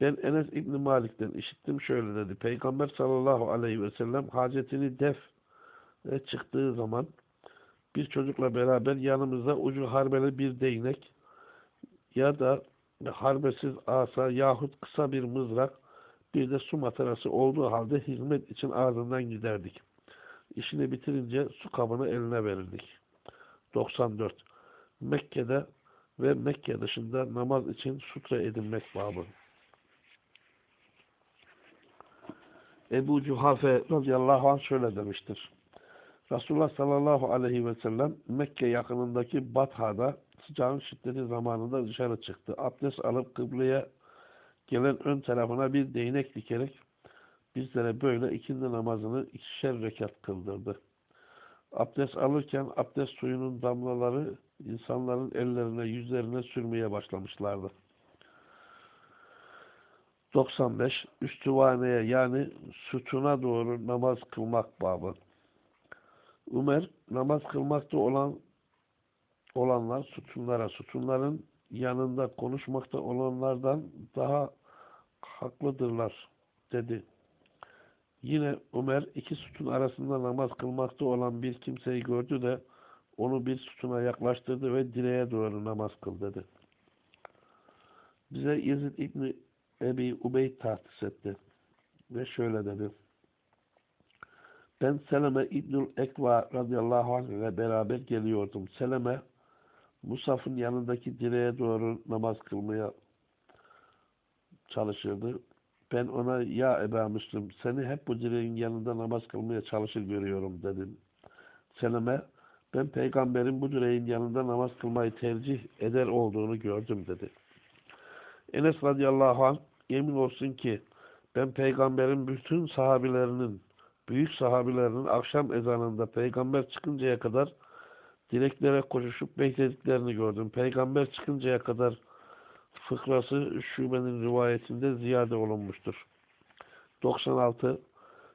Ben Enes İbni Malik'ten işittim şöyle dedi. Peygamber sallallahu aleyhi ve sellem hacetini def çıktığı zaman bir çocukla beraber yanımızda ucu harbeli bir değnek ya da harbesiz asa yahut kısa bir mızrak bir de su matarası olduğu halde hizmet için ardından giderdik. İşini bitirince su kabını eline verirdik. 94. Mekke'de ve Mekke dışında namaz için sutre edinmek babı. Ebu Cuhafe radıyallahu anh şöyle demiştir. Resulullah sallallahu aleyhi ve sellem Mekke yakınındaki Batha'da sıcağın şiddeti zamanında dışarı çıktı. Abdest alıp kıbleye gelen ön tarafına bir değnek dikerek bizlere böyle ikindi namazını ikişer rekat kıldırdı. Abdest alırken abdest suyunun damlaları insanların ellerine, yüzlerine sürmeye başlamışlardı. 95. Üstüvaneye yani sütuna doğru namaz kılmak babı. Ömer namaz kılmakta olan olanlar sütunlara, sütunların yanında konuşmakta olanlardan daha haklıdırlar dedi. Yine Ömer iki sütun arasında namaz kılmakta olan bir kimseyi gördü de onu bir sütuna yaklaştırdı ve direğe doğru namaz kıl dedi. Bize Yezid İbni Ebi Ubeyd tahsis etti. Ve şöyle dedi. Ben Seleme İbnül Ekva radıyallahu anh ile beraber geliyordum. Seleme Musaf'ın yanındaki direğe doğru namaz kılmaya çalışırdı. Ben ona ya Eba Müslüm seni hep bu direğin yanında namaz kılmaya çalışır görüyorum dedim. Seleme ben peygamberin bu direğin yanında namaz kılmayı tercih eder olduğunu gördüm dedi. Enes radıyallahu anh yemin olsun ki ben peygamberin bütün sahabilerinin büyük sahabilerinin akşam ezanında peygamber çıkıncaya kadar direklere koşuşup beklediklerini gördüm. Peygamber çıkıncaya kadar fıkrası şubenin rivayetinde ziyade olunmuştur. 96.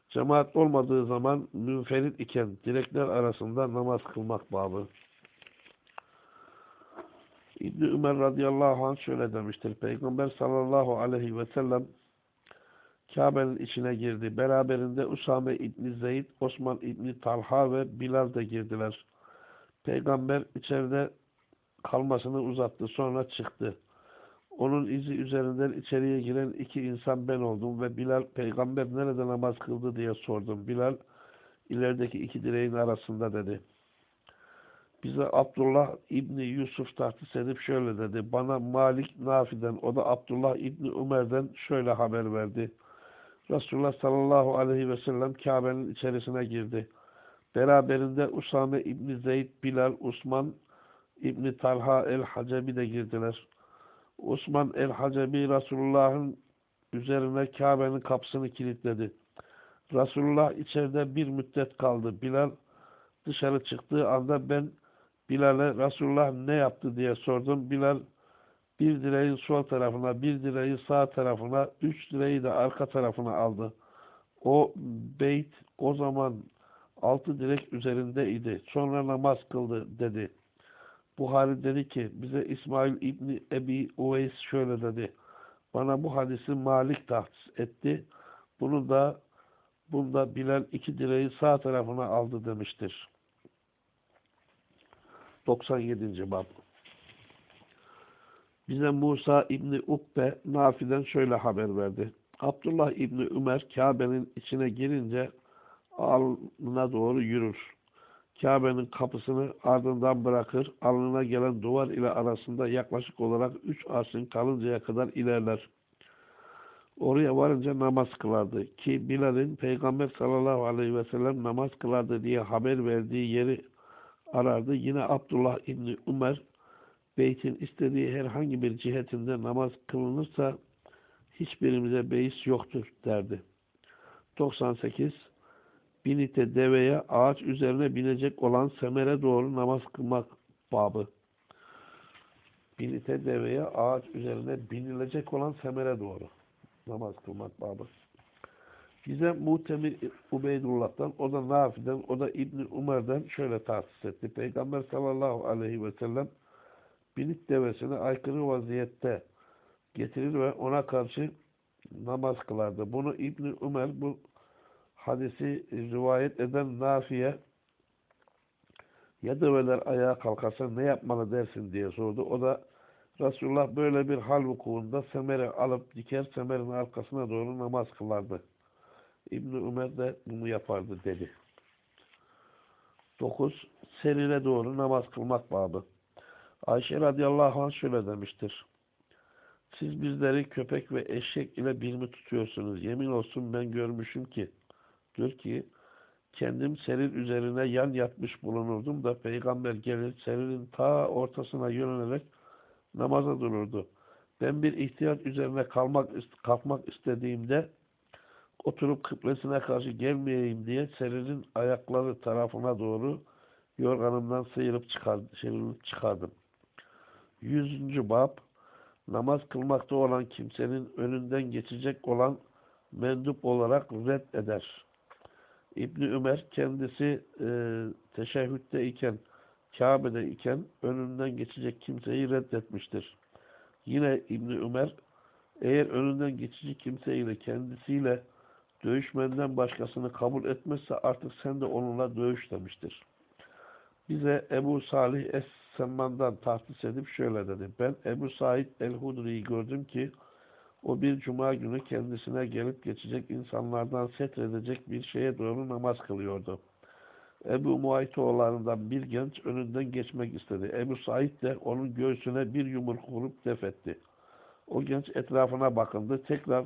Cemaat olmadığı zaman münferit iken direkler arasında namaz kılmak babı. İbni Ömer radıyallahu anh şöyle demiştir. Peygamber sallallahu aleyhi ve sellem Kabe'nin içine girdi. Beraberinde Usame İbni Zeyd, Osman İbni Talha ve Bilal de girdiler. Peygamber içeride kalmasını uzattı. Sonra çıktı. Onun izi üzerinden içeriye giren iki insan ben oldum ve Bilal peygamber nerede namaz kıldı diye sordum. Bilal ilerideki iki direğin arasında dedi. Bize Abdullah İbni Yusuf tahtis edip şöyle dedi. Bana Malik Nafi'den o da Abdullah İbni Ömer'den şöyle haber verdi. Resulullah sallallahu aleyhi ve sellem Kabe'nin içerisine girdi. Beraberinde Usame İbni Zeyd, Bilal, Osman İbni Talha el-Hacebi de girdiler. Osman el-Hacebi Resulullah'ın üzerine Kabe'nin kapısını kilitledi. Resulullah içeride bir müddet kaldı. Bilal dışarı çıktığı anda ben Bilal'e Resulullah ne yaptı diye sordum. Bilal bir direğin sol tarafına, bir direği sağ tarafına, üç direği de arka tarafına aldı. O beyt o zaman altı direk üzerindeydi. Sonra namaz kıldı dedi. Buhari dedi ki bize İsmail İbni Ebi Uveys şöyle dedi. Bana bu hadisi Malik tahsis etti. Bunu da bunda Bilal iki direği sağ tarafına aldı demiştir. 97. bab. Bize Musa İbni Ukbe Nafi'den şöyle haber verdi. Abdullah İbni Ömer Kabe'nin içine girince alnına doğru yürür. Kabe'nin kapısını ardından bırakır. Alnına gelen duvar ile arasında yaklaşık olarak üç arşın kalıncaya kadar ilerler. Oraya varınca namaz kılardı. Ki Bilal'in Peygamber sallallahu aleyhi ve sellem namaz kılardı diye haber verdiği yeri arardı. Yine Abdullah İbni Ömer beytin istediği herhangi bir cihetinde namaz kılınırsa hiçbirimize beis yoktur derdi. 98 binite deveye ağaç üzerine binecek olan semere doğru namaz kılmak babı. Binite deveye ağaç üzerine binilecek olan semere doğru namaz kılmak babı. Bize Muhtemir Ubeydullah'tan, o da Nafi'den, o da İbni Umer'den şöyle tahsis etti. Peygamber sallallahu aleyhi ve sellem binit devesini aykırı vaziyette getirir ve ona karşı namaz kılardı. Bunu İbni Ömer bu hadisi rivayet eden Nafi'ye ya develer ayağa kalkarsa ne yapmalı dersin diye sordu. O da Resulullah böyle bir hal vukuunda semeri alıp diker semerin arkasına doğru namaz kılardı. İbni Ömer de bunu yapardı dedi. 9. Serine doğru namaz kılmak babı. Ayşe radıyallahu anh şöyle demiştir. Siz bizleri köpek ve eşek ile bir mi tutuyorsunuz? Yemin olsun ben görmüşüm ki diyor ki kendim serin üzerine yan yatmış bulunurdum da peygamber gelir serinin ta ortasına yönelerek namaza dururdu. Ben bir ihtiyat üzerine kalmak, kalkmak istediğimde oturup kıblesine karşı gelmeyeyim diye serinin ayakları tarafına doğru yorganımdan sıyırıp çıkardım. Yüzüncü bab namaz kılmakta olan kimsenin önünden geçecek olan mendup olarak red eder. İbni Ömer kendisi e, teşehhütte iken Kabe'de iken önünden geçecek kimseyi reddetmiştir. Yine İbni Ömer eğer önünden geçici kimseyle kendisiyle dövüşmenden başkasını kabul etmezse artık sen de onunla dövüş demiştir. Bize Ebu Salih Es-Semman'dan tahsis edip şöyle dedi. Ben Ebu Said El-Hudri'yi gördüm ki o bir cuma günü kendisine gelip geçecek insanlardan setredecek bir şeye doğru namaz kılıyordu. Ebu Muaytoğullarından bir genç önünden geçmek istedi. Ebu Said de onun göğsüne bir yumruk vurup def etti. O genç etrafına bakındı. Tekrar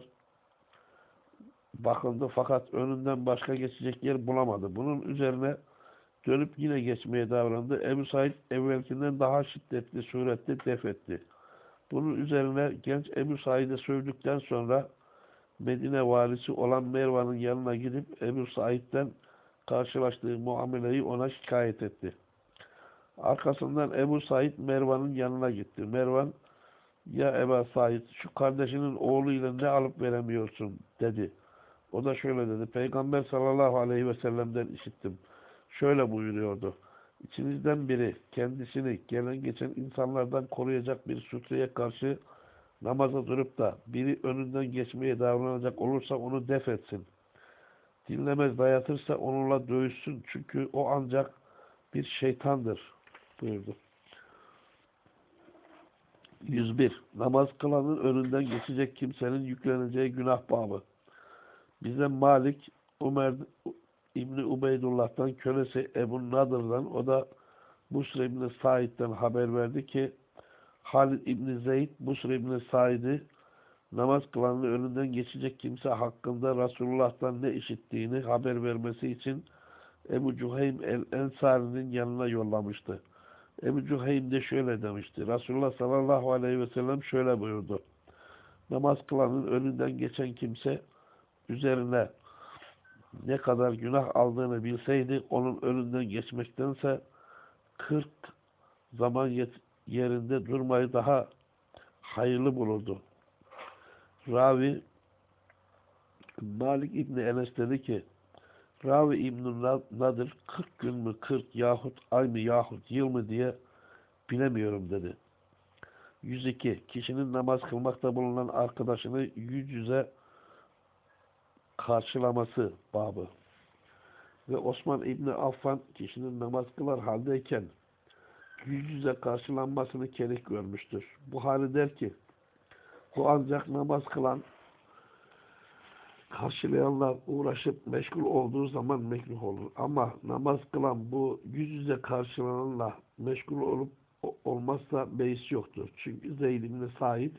bakındı fakat önünden başka geçecek yer bulamadı. Bunun üzerine dönüp yine geçmeye davrandı. Ebu Said evvelkinden daha şiddetli surette def etti. Bunun üzerine genç Ebu Said'e sövdükten sonra Medine valisi olan Mervan'ın yanına gidip Ebu Said'den karşılaştığı muameleyi ona şikayet etti. Arkasından Ebu Said Mervan'ın yanına gitti. Mervan ya Ebu Said şu kardeşinin oğluyla ne alıp veremiyorsun dedi. O da şöyle dedi. Peygamber sallallahu aleyhi ve sellem'den işittim. Şöyle buyuruyordu. İçinizden biri kendisini gelen geçen insanlardan koruyacak bir sutreye karşı namaza durup da biri önünden geçmeye davranacak olursa onu def etsin. Dinlemez dayatırsa onunla dövüşsün. Çünkü o ancak bir şeytandır buyurdu. 101. Namaz kılanın önünden geçecek kimsenin yükleneceği günah babı. Bize Malik, Ömer İbni Ubeydullah'tan kölesi Ebu Nadır'dan o da Busr İbni Said'den haber verdi ki Halid İbni Zeyd Busr İbni Said'i namaz kılanın önünden geçecek kimse hakkında Resulullah'tan ne işittiğini haber vermesi için Ebu Cuheym el-Ensari'nin yanına yollamıştı. Ebu Cuheym de şöyle demişti. Resulullah sallallahu aleyhi ve sellem şöyle buyurdu. Namaz kılanın önünden geçen kimse üzerine ne kadar günah aldığını bilseydi onun önünden geçmektense 40 zaman yerinde durmayı daha hayırlı bulurdu. Ravi Malik İbni Enes dedi ki Ravi İbn Nadir 40 gün mü 40 yahut ay mı yahut yıl mı diye bilemiyorum dedi. 102. Kişinin namaz kılmakta bulunan arkadaşını yüz yüze karşılaması babı. Ve Osman İbni Affan kişinin namaz kılar haldeyken yüz yüze karşılanmasını kerih görmüştür. Buhari der ki bu ancak namaz kılan karşılayanlar uğraşıp meşgul olduğu zaman mekruh olur. Ama namaz kılan bu yüz yüze karşılananla meşgul olup olmazsa beis yoktur. Çünkü Zeyd ibn Said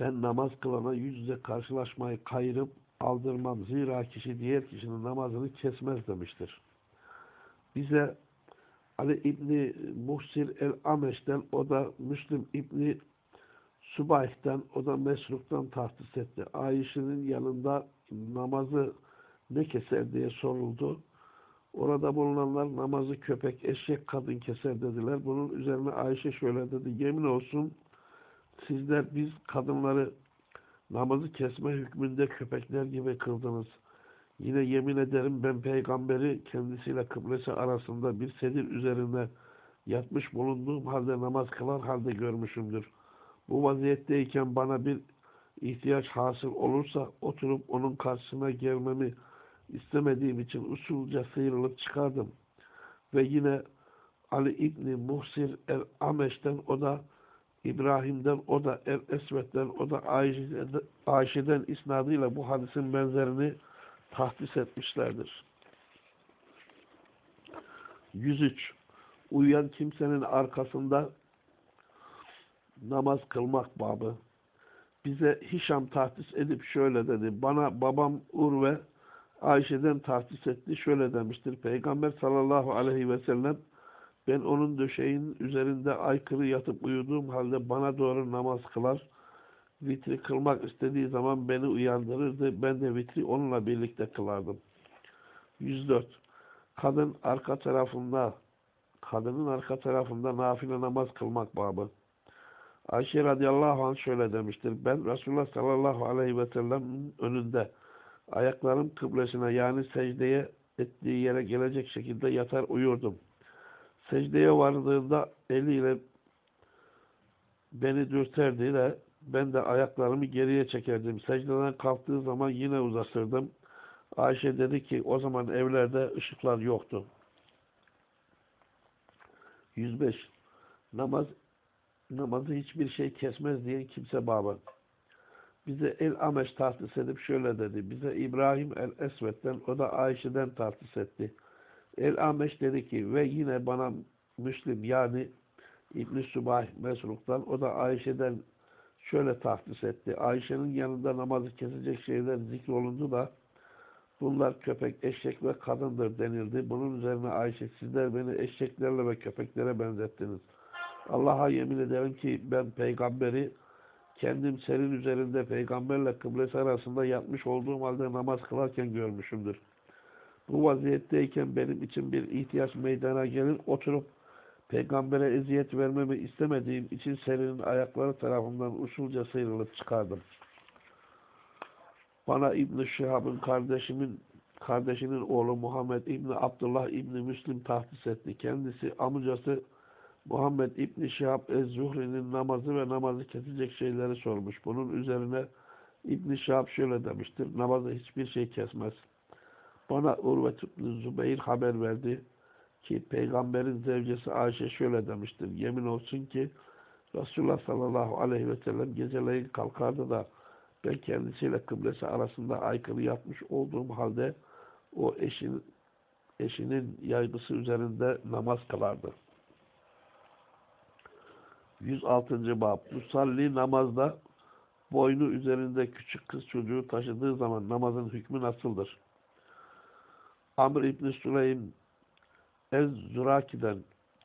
ben namaz kılana yüz yüze karşılaşmayı kayırıp aldırmam. Zira kişi diğer kişinin namazını kesmez demiştir. Bize Ali İbni Muhsir el-Ameş'ten o da Müslim İbni Subayh'ten o da Mesruk'tan tahsis etti. Ayşe'nin yanında namazı ne keser diye soruldu. Orada bulunanlar namazı köpek, eşek, kadın keser dediler. Bunun üzerine Ayşe şöyle dedi. Yemin olsun sizler biz kadınları namazı kesme hükmünde köpekler gibi kıldınız. Yine yemin ederim ben peygamberi kendisiyle kıblesi arasında bir sedir üzerinde yatmış bulunduğum halde namaz kılar halde görmüşümdür. Bu vaziyetteyken bana bir ihtiyaç hasıl olursa oturup onun karşısına gelmemi istemediğim için usulca sıyrılıp çıkardım. Ve yine Ali İbni Muhsir el-Ameş'ten o da İbrahim'den o da El-Esvet'ten o da Ayşe'den isnadıyla bu hadisin benzerini tahdis etmişlerdir. 103. Uyuyan kimsenin arkasında namaz kılmak babı. Bize Hişam tahdis edip şöyle dedi. Bana babam Urve Ayşe'den tahdis etti. Şöyle demiştir. Peygamber sallallahu aleyhi ve sellem ben onun döşeğin üzerinde aykırı yatıp uyuduğum halde bana doğru namaz kılar. Vitri kılmak istediği zaman beni uyandırırdı. Ben de vitri onunla birlikte kılardım. 104. Kadın arka tarafında kadının arka tarafında nafile namaz kılmak babı. Ayşe radıyallahu anh şöyle demiştir. Ben Resulullah sallallahu aleyhi ve sellem önünde ayaklarım kıblesine yani secdeye ettiği yere gelecek şekilde yatar uyurdum. Secdeye vardığında eliyle beni dürterdi de ben de ayaklarımı geriye çekerdim. Secdeden kalktığı zaman yine uzatırdım. Ayşe dedi ki o zaman evlerde ışıklar yoktu. 105. Namaz namazı hiçbir şey kesmez diyen kimse baba. Bize El Ameş tahsis edip şöyle dedi. Bize İbrahim El Esved'den o da Ayşe'den tahsis etti. El Ameş dedi ki ve yine bana Müslim yani İbn-i Subay Mesruk'tan, o da Ayşe'den şöyle tahsis etti. Ayşe'nin yanında namazı kesecek şeyler zikrolundu da bunlar köpek, eşek ve kadındır denildi. Bunun üzerine Ayşe sizler beni eşeklerle ve köpeklere benzettiniz. Allah'a yemin ederim ki ben peygamberi kendim senin üzerinde peygamberle kıblesi arasında yatmış olduğum halde namaz kılarken görmüşümdür. Bu vaziyetteyken benim için bir ihtiyaç meydana gelir, oturup peygambere eziyet vermemi istemediğim için serinin ayakları tarafından usulca sıyrılıp çıkardım. Bana İbn-i Şihab'ın kardeşimin kardeşinin oğlu Muhammed İbni Abdullah İbni Müslim tahsis etti. Kendisi amcası Muhammed İbni Şihab Ez-Zuhri'nin namazı ve namazı kesecek şeyleri sormuş. Bunun üzerine İbni Şihab şöyle demiştir. Namazı hiçbir şey kesmez. Bana Urvet Zübeyir haber verdi ki peygamberin zevcesi Ayşe şöyle demiştir. Yemin olsun ki Resulullah sallallahu aleyhi ve sellem geceleyin kalkardı da ben kendisiyle kıblesi arasında aykırı yapmış olduğum halde o eşin, eşinin yaygısı üzerinde namaz kılardı. 106. Bab Musalli namazda boynu üzerinde küçük kız çocuğu taşıdığı zaman namazın hükmü nasıldır? Amr İbni Süleym Ez-Zuraki'den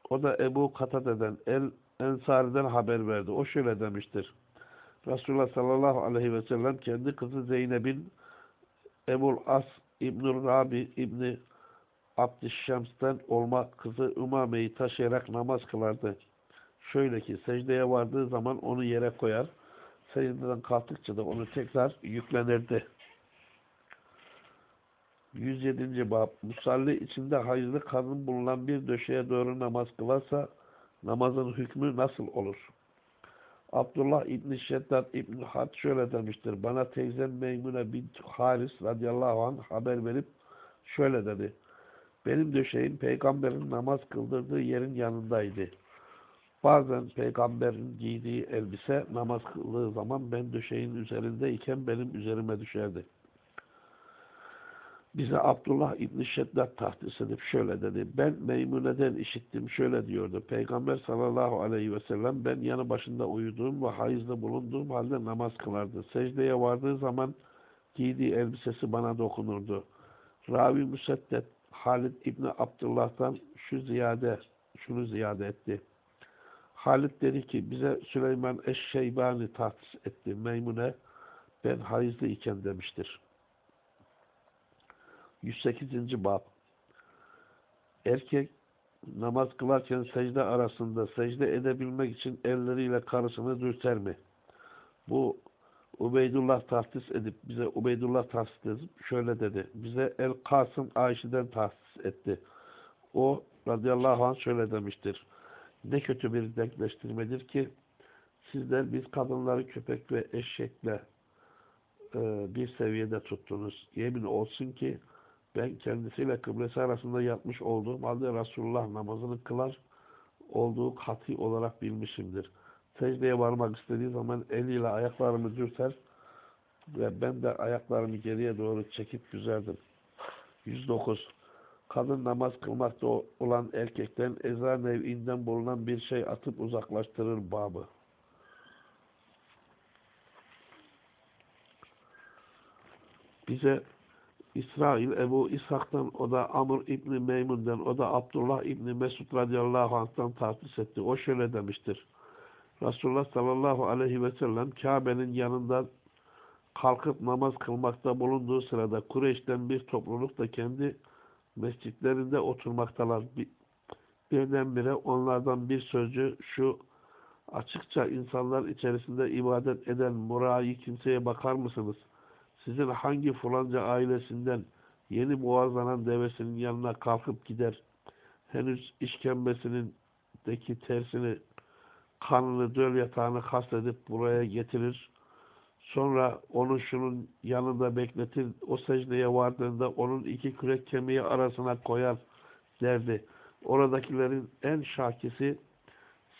o da Ebu Katade'den El Ensari'den haber verdi. O şöyle demiştir. Resulullah sallallahu aleyhi ve sellem kendi kızı Zeynep'in Ebul As İbnül Rabi İbni Abdüşşems'ten olma kızı Ümame'yi taşıyarak namaz kılardı. Şöyle ki secdeye vardığı zaman onu yere koyar. Secdeden kalktıkça da onu tekrar yüklenirdi. 107. Bab Musalli içinde hayırlı kadın bulunan bir döşeye doğru namaz kılarsa namazın hükmü nasıl olur? Abdullah İbni Şeddat İbni Had şöyle demiştir. Bana teyzem Meymune bin Haris radıyallahu anh haber verip şöyle dedi. Benim döşeğim peygamberin namaz kıldırdığı yerin yanındaydı. Bazen peygamberin giydiği elbise namaz kıldığı zaman ben döşeğin üzerindeyken benim üzerime düşerdi. Bize Abdullah İbni Şeddat tahdis edip şöyle dedi. Ben Meymune'den işittim şöyle diyordu. Peygamber sallallahu aleyhi ve sellem ben yanı başında uyuduğum ve hayızda bulunduğum halde namaz kılardı. Secdeye vardığı zaman giydiği elbisesi bana dokunurdu. Ravi Müseddet Halid İbni Abdullah'tan şu ziyade şunu ziyade etti. Halid dedi ki bize Süleyman Eşşeybani tahsis etti. Meymune ben hayızlı iken demiştir. 108. Bab Erkek namaz kılarken secde arasında secde edebilmek için elleriyle karısını dürter mi? Bu Ubeydullah tahsis edip bize Ubeydullah tahsis edip şöyle dedi. Bize El Kasım Ayşe'den tahsis etti. O radıyallahu anh şöyle demiştir. Ne kötü bir denkleştirmedir ki sizler biz kadınları köpek ve eşekle e, bir seviyede tuttunuz. Yemin olsun ki ben kendisiyle kıblesi arasında yatmış olduğum halde Resulullah namazını kılar olduğu katı olarak bilmişimdir. Secdeye varmak istediği zaman eliyle ayaklarımı dürter ve ben de ayaklarımı geriye doğru çekip güzerdim. 109. Kadın namaz kılmakta olan erkekten eza nev'inden bulunan bir şey atıp uzaklaştırır babı. Bize İsrail Ebu İshak'tan, o da Amr İbni Meymun'dan, o da Abdullah İbni Mesud radıyallahu anh'tan tahsis etti. O şöyle demiştir. Resulullah sallallahu aleyhi ve sellem Kabe'nin yanında kalkıp namaz kılmakta bulunduğu sırada Kureyş'ten bir topluluk da kendi mescitlerinde oturmaktalar. Birdenbire onlardan bir sözcü şu açıkça insanlar içerisinde ibadet eden murayi kimseye bakar mısınız? Sizin hangi falanca ailesinden yeni boğazlanan devesinin yanına kalkıp gider, henüz işkembesinin deki tersini, kanını, döl yatağını kastedip buraya getirir, sonra onu şunun yanında bekletir, o secdeye vardığında onun iki kürek kemiği arasına koyar derdi. Oradakilerin en şakisi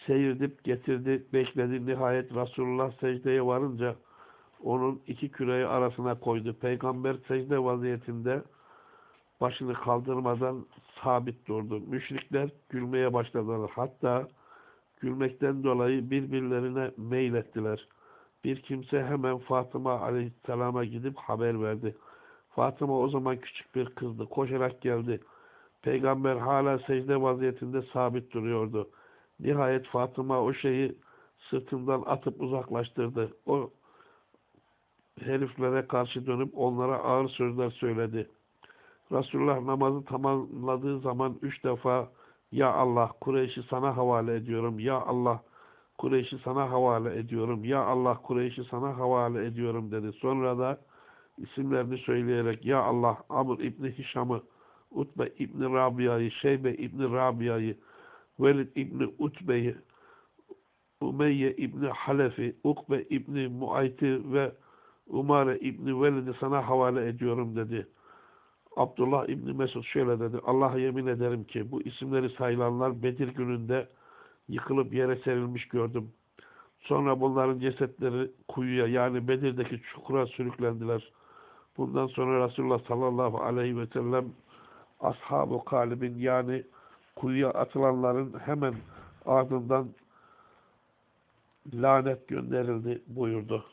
seyirdip getirdi, bekledi. Nihayet Resulullah secdeye varınca onun iki küreği arasına koydu. Peygamber secde vaziyetinde başını kaldırmadan sabit durdu. Müşrikler gülmeye başladılar. Hatta Gülmekten dolayı birbirlerine meylettiler. Bir kimse hemen Fatıma aleyhisselama gidip haber verdi. Fatıma o zaman küçük bir kızdı. Koşarak geldi. Peygamber hala secde vaziyetinde sabit duruyordu. Nihayet Fatıma o şeyi sırtından atıp uzaklaştırdı. O heriflere karşı dönüp onlara ağır sözler söyledi. Resulullah namazı tamamladığı zaman üç defa Ya Allah Kureyş'i sana havale ediyorum. Ya Allah Kureyş'i sana havale ediyorum. Ya Allah Kureyş'i sana havale ediyorum dedi. Sonra da isimlerini söyleyerek Ya Allah Amr İbni Hişam'ı Utbe İbni Rabia'yı, Şeybe İbni Rabia'yı, Velid İbni Utbe'yi, Umeyye İbni Halef'i, Ukbe İbni Muayt'i ve Umare İbni Velid'i sana havale ediyorum dedi. Abdullah İbni Mesud şöyle dedi. Allah'a yemin ederim ki bu isimleri sayılanlar Bedir gününde yıkılıp yere serilmiş gördüm. Sonra bunların cesetleri kuyuya yani Bedir'deki çukura sürüklendiler. Bundan sonra Resulullah sallallahu aleyhi ve sellem ashab-ı kalibin yani kuyuya atılanların hemen ardından lanet gönderildi buyurdu.